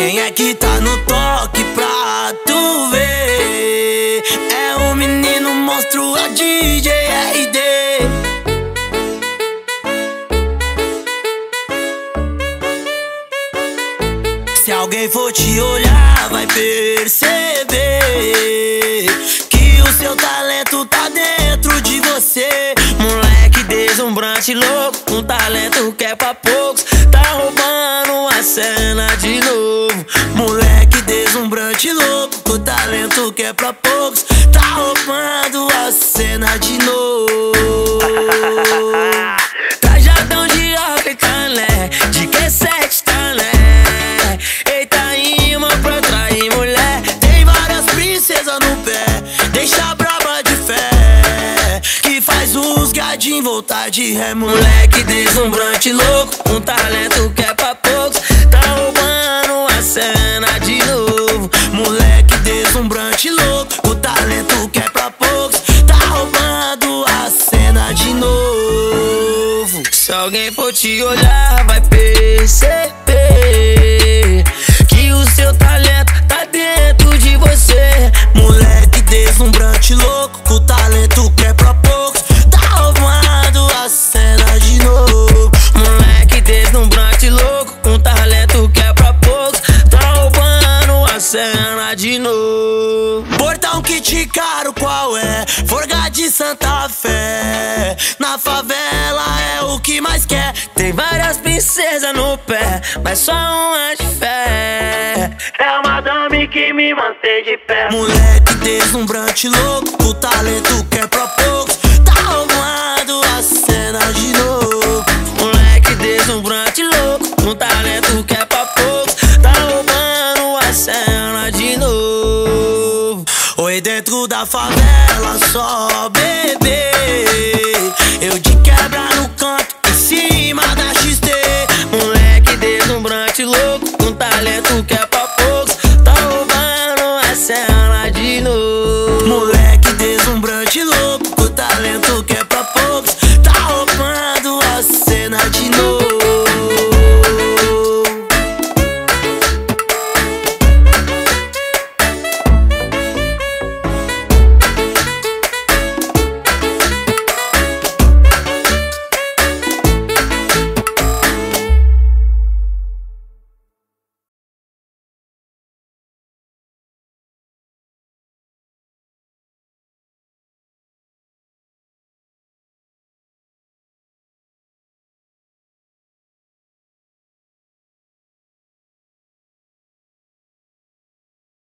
Quem é que tá no toque pra tu ver? É o menino monstro, a DJ RD. Se alguém for te olhar, vai perceber que o seu talento tá dentro de você. Moleque deslumbrante, louco, um talento que é pra poucos. Tá roubando a cena é pra poucos. Tá roubando a cena de novo. Trajadão de rock e talé, de que sete talé. Eita, imã pra atrair mulher. Tem várias princesas no pé, deixa braba de fé. Que faz os gadinhos voltar de ré. Moleque deslumbrante, louco, um talento que é louco, o talento que é pra poucos. Tá roubando a cena de novo. Se alguém for te olhar, vai perceber que o seu talento tá dentro de você. Moleque deslumbrante, louco, com talento que é pra poucos. Te caro, qual é? Forga de Santa Fé. Na favela é o que mais quer. Tem várias princesas no pé, mas só uma de fé. É a madame que me mantém de pé. Moleque deslumbrante, louco, o talento que é pra poucos. Tá roubando a cena de novo. Moleque deslumbrante, louco, um talento Oi, dentro da favela só bebê. Eu de quebra no canto, em cima da XT. Moleque deslumbrante, louco, com talento que é pra poucos. Tá roubando essa é cena de novo. Moleque deslumbrante, louco.